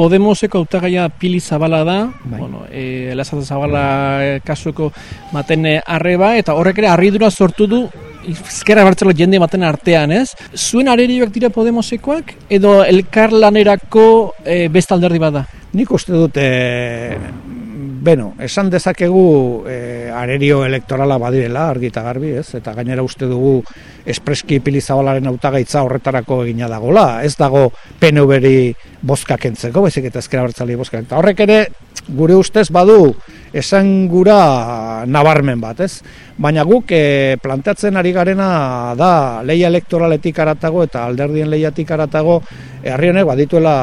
Podemoseko autagaia pili zabala da, Bai. bueno, e, Lazata Zabala e, kasuko maten e, arreba, eta horrek ere harridura sortu du izkerra bertzelo jende maten artean, ez? Zuen arerioak dira Podemosekoak, edo elkarlanerako e, beste alderdi bada? Nik uste dut, e, beno, esan dezakegu e, arerio elektorala badirela, argi eta garbi, ez? Eta gainera uste dugu espreski pilizabalaren hautagaitza horretarako egina dagola. Ez dago PNV-ri bozka kentzeko, baizik eta ezkera bertzali bozka Eta horrek ere, gure ustez badu, esan gura nabarmen bat, ez? Baina guk e, planteatzen ari garena da leia elektoraletik aratago eta alderdien leiatik aratago herri honek badituela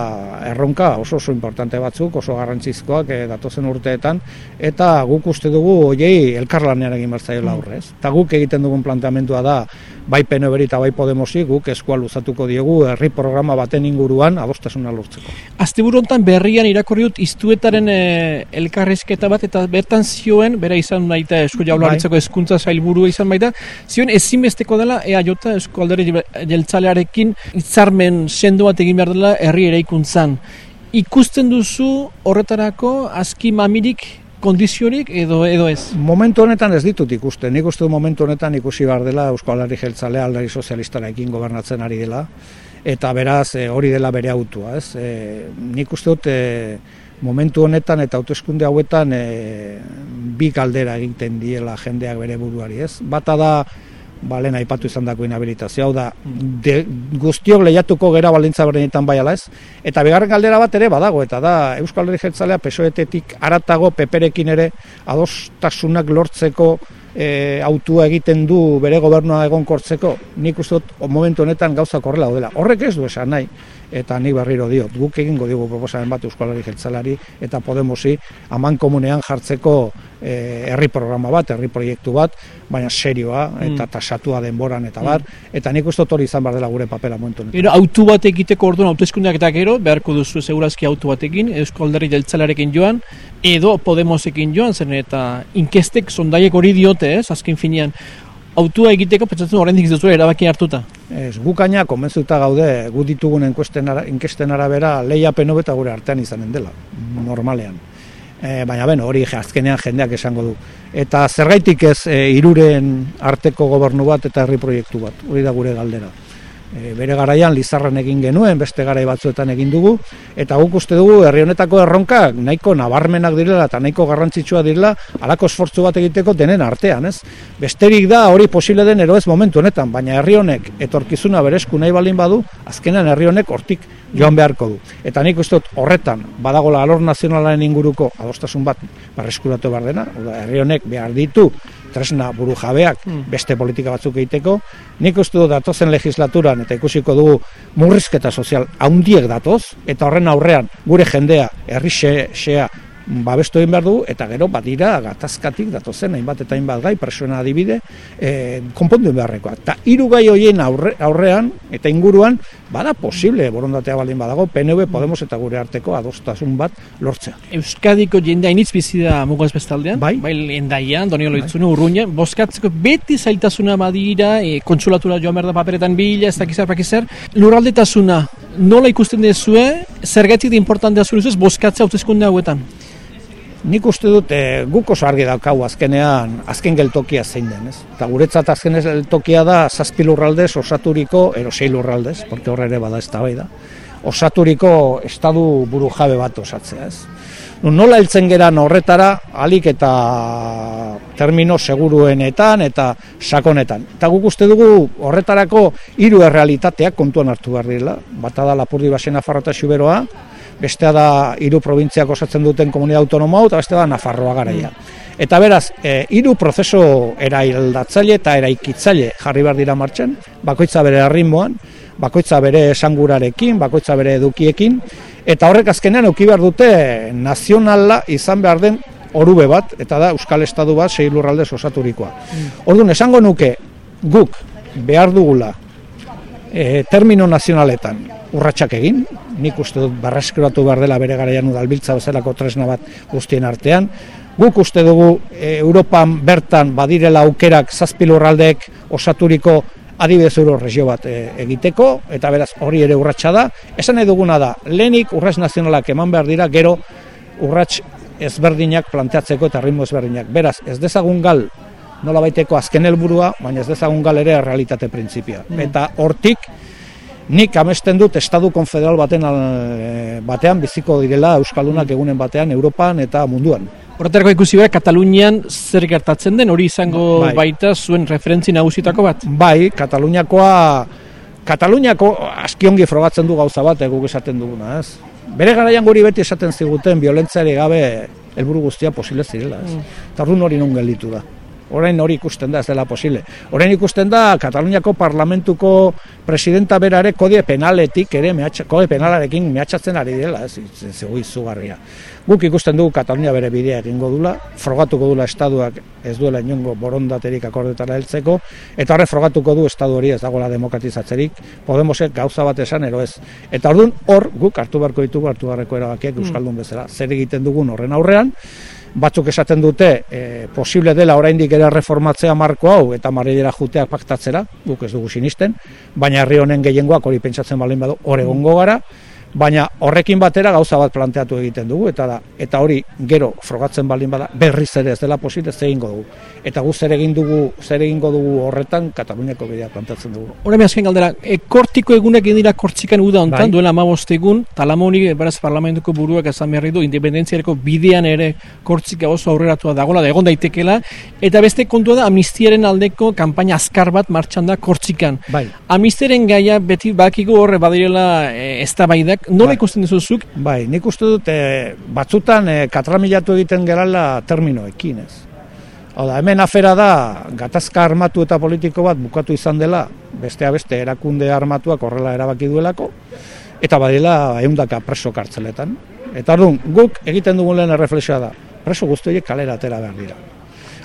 erronka oso oso importante batzuk, oso garrantzizkoak e, datozen urteetan eta guk uste dugu hoiei elkarlanean egin bertzaiola aurre, ez? Eta guk egiten dugun planteamendua da bai PNV eta bai Podemosi guk eskua luzatuko diegu herri programa baten inguruan adostasuna lortzeko. Asteburu hontan berrian irakurri dut iztuetaren e, elkarrizketa bat eta bertan zioen, bera izan baita Eusko Jaurlaritzako hezkuntza sailburua izan baita, zioen ezinbesteko dela EAJ Eusko Alderdi Jeltzalearekin hitzarmen sendo bat egin behar dela herri eraikuntzan. Ikusten duzu horretarako azki mamirik kondiziorik edo edo ez? Momentu honetan ez ditut ikusten. Nik uste du momentu honetan ikusi behar dela Eusko Alderdi Jeltzalea Alderdi Sozialistarekin gobernatzen ari dela eta beraz e, hori dela bere autua, ez? E, nik uste dut e, momentu honetan eta hauteskunde hauetan e, bi galdera egiten diela jendeak bere buruari, ez? Bata da ba, lehen aipatu izan dako inhabilitazio, hau da, de, guztiok lehiatuko gera baldintza berdinetan bai ala ez, eta bigarren galdera bat ere badago, eta da Euskal Herri Jeltzalea pesoetetik aratago peperekin ere adostasunak lortzeko e, autua egiten du bere gobernua egonkortzeko, nik uste dut momentu honetan gauza korrela dela. Horrek ez du esan nahi, eta nik berriro diot, guk egingo digu proposamen bat Euskal Herri Jeltzalari eta Podemosi aman komunean jartzeko e, herri programa bat, herri proiektu bat, baina serioa eta tasatua denboran eta bar, eta nik uste hori izan behar dela gure papela momentu honetan. Gero autu bat egiteko orduan hauteskundeak eta gero beharko duzu segurazki autu batekin Eusko Alderdi Jeltzalearekin joan edo Podemosekin joan zen eta inkestek sondaiek hori diote, ez, azken finean autua egiteko pentsatzen oraindik ez duzu erabaki hartuta. Ez, gukaina konbentzuta gaude gu ditugun enkuesten ara, inkesten arabera leia PNV eta gure artean izanen dela, normalean. E, baina beno, hori azkenean jendeak esango du. Eta zergaitik ez e, iruren arteko gobernu bat eta herri proiektu bat, hori da gure galdera. E, bere garaian Lizarran egin genuen, beste garai batzuetan egin dugu, eta guk uste dugu herri honetako erronkak nahiko nabarmenak direla eta nahiko garrantzitsua direla halako esfortzu bat egiteko denen artean, ez? Besterik da hori posible den ero ez momentu honetan, baina herri honek etorkizuna berezku nahi balin badu, azkenean herri honek hortik joan beharko du. Eta nik uste dut horretan badagola alor nazionalaren inguruko adostasun bat barreskuratu behar dena, herri honek behar ditu tresna buru jabeak beste politika batzuk egiteko. Nik uste dut datozen legislaturan eta ikusiko dugu murrizketa sozial haundiek datoz, eta horren aurrean gure jendea herri xe- xea babestu egin behar du, eta gero badira gatazkatik datozen hainbat eta hainbat gai, persona adibide, e, konpondu beharrekoa. Eta hiru gai horien aurre, aurrean eta inguruan, bada posible borondatea baldin badago, PNV, Podemos eta gure arteko adostasun bat lortzea. Euskadiko jendea initz bizi da mugaz bestaldean, Bai. bai endaian, doniolo itzune, urruña, bozkatzeko beti zailtasuna badira, e, kontsulatura joan behar da paperetan bila, ez dakizar pakizer, lurraldetasuna, nola ikusten dezue, zergatik da importantea zure ustez bozkatzea hauteskunde hauetan? Nik uste dut e, guk oso argi daukau azkenean azken geltokia zein den, ez? Eta guretzat azken geltokia da zazpi lurraldez osaturiko, ero sei lurraldez, porque horre ere bada ez da da, osaturiko estadu buru jabe bat osatzea, ez? Nola heltzen geran horretara, alik eta termino seguruenetan eta sakonetan. Eta guk uste dugu horretarako hiru errealitateak kontuan hartu behar direla. Bata da Lapurdi Basena Farrota Xuberoa, bestea da hiru probintziak osatzen duten komunidad autonomo eta bestea da Nafarroa garaia. Eta beraz, e, hiru prozeso eraildatzaile eta eraikitzaile jarri behar dira martxan, bakoitza bere arritmoan, bakoitza bere esangurarekin, bakoitza bere edukiekin, eta horrek azkenean euki behar dute nazionala izan behar den orube bat, eta da Euskal Estadu bat sei lurraldez osaturikoa. Orduan, esango nuke guk behar dugula e, termino nazionaletan urratsak egin, nik uste dut barraskuratu behar dela bere garaian udalbiltza bezalako tresna bat guztien artean, guk uste dugu e, Europan bertan badirela aukerak zazpi lurraldeek osaturiko adibidez euro regio bat e, egiteko, eta beraz hori ere urratsa da. Esan duguna da, lehenik urrats nazionalak eman behar dira, gero urrats ezberdinak planteatzeko eta ritmo ezberdinak. Beraz, ez dezagun gal nola baiteko azken helburua, baina ez dezagun gal ere realitate printzipia. Mm. Eta hortik, nik amesten dut estadu konfederal baten eh, batean biziko direla Euskaldunak egunen batean Europan eta munduan. Horretarako ikusi behar, Katalunian zer gertatzen den, hori izango bai. baita zuen referentzi nagusitako bat? Bai, Kataluniakoa, Kataluniako askiongi frogatzen du gauza bat, eguk esaten duguna, ez? Bere garaian guri beti esaten ziguten, violentziari gabe helburu guztia posible zirela, ez? Mm. Eta hori non gelditu da. Orain hori ikusten da, ez dela posible. Orain ikusten da, Kataluniako parlamentuko presidenta berare kode penaletik ere, mehatxa, kode penalarekin mehatxatzen ari dela, ez, zego izugarria. Guk ikusten dugu Katalunia bere bidea egingo dula, frogatuko dula estaduak ez duela inongo borondaterik akordetara heltzeko, eta horre frogatuko du estadu hori ez dagoela demokratizatzerik, Podemosek gauza bat esan, ero ez. Eta orduan hor, guk hartu beharko ditugu, hartu beharko erabakiak. Euskaldun bezala, zer egiten dugun horren aurrean, batzuk esaten dute e, posible dela oraindik ere reformatzea marko hau eta marrilera juteak paktatzera, guk ez dugu sinisten, baina herri honen gehiengoak hori pentsatzen baldin badu hor egongo gara, baina horrekin batera gauza bat planteatu egiten dugu eta da eta hori gero frogatzen baldin bada berriz ere ez dela posible ze egingo dugu eta gu zer egin dugu zer egingo dugu horretan Kataluniako bidea plantatzen dugu Horren azken galdera e, kortiko egunek egin dira kortzikan uda hontan bai. duela 15 egun Talamoni beraz parlamentuko buruak esan berri du independentziareko bidean ere kortzika oso aurreratua dagola da egon daitekela eta beste kontua da amnistiaren aldeko kanpaina azkar bat martxan da kortzikan bai. amnistiaren gaia beti bakigu horre badirela e, eztabaidak nola bai. ikusten duzuzuk? Bai, nik uste dut e, batzutan e, katramilatu egiten gerala terminoekin, ez. Oda, hemen afera da, gatazka armatu eta politiko bat bukatu izan dela, bestea beste erakunde armatuak horrela erabaki duelako, eta badila eundaka preso kartzeletan. Eta orduan, guk egiten dugun lehen erreflexioa da, preso guztiak kalera atera behar dira.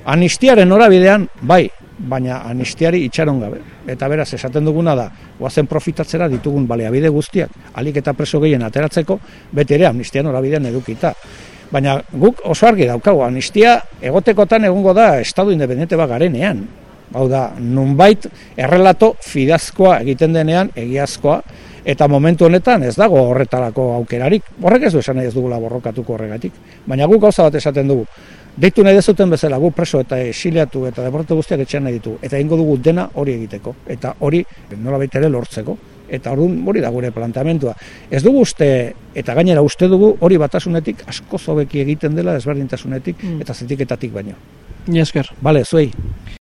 Anistiaren norabidean, bai, baina anistiari itxaron gabe. Eta beraz, esaten duguna da, guazen profitatzera ditugun baleabide guztiak, alik eta preso gehien ateratzeko, beti ere amnistian horabidean edukita. Baina guk oso argi daukagu, amnistia egotekotan egongo da Estadu independente bat garenean. Hau da, nunbait errelato fidazkoa egiten denean, egiazkoa, eta momentu honetan ez dago horretarako aukerarik. Horrek ez du esan nahi ez dugula borrokatuko horregatik. Baina guk gauza bat esaten dugu, Deitu nahi dezuten bezala, gu preso eta esiliatu eta deporte guztiak etxean nahi ditu. Eta ingo dugu dena hori egiteko. Eta hori nola ere lortzeko. Eta hori, hori da gure planteamentua. Ez dugu uste, eta gainera uste dugu, hori batasunetik asko zobeki egiten dela desberdintasunetik mm. eta zetiketatik baino. Ni esker. Bale, zuei.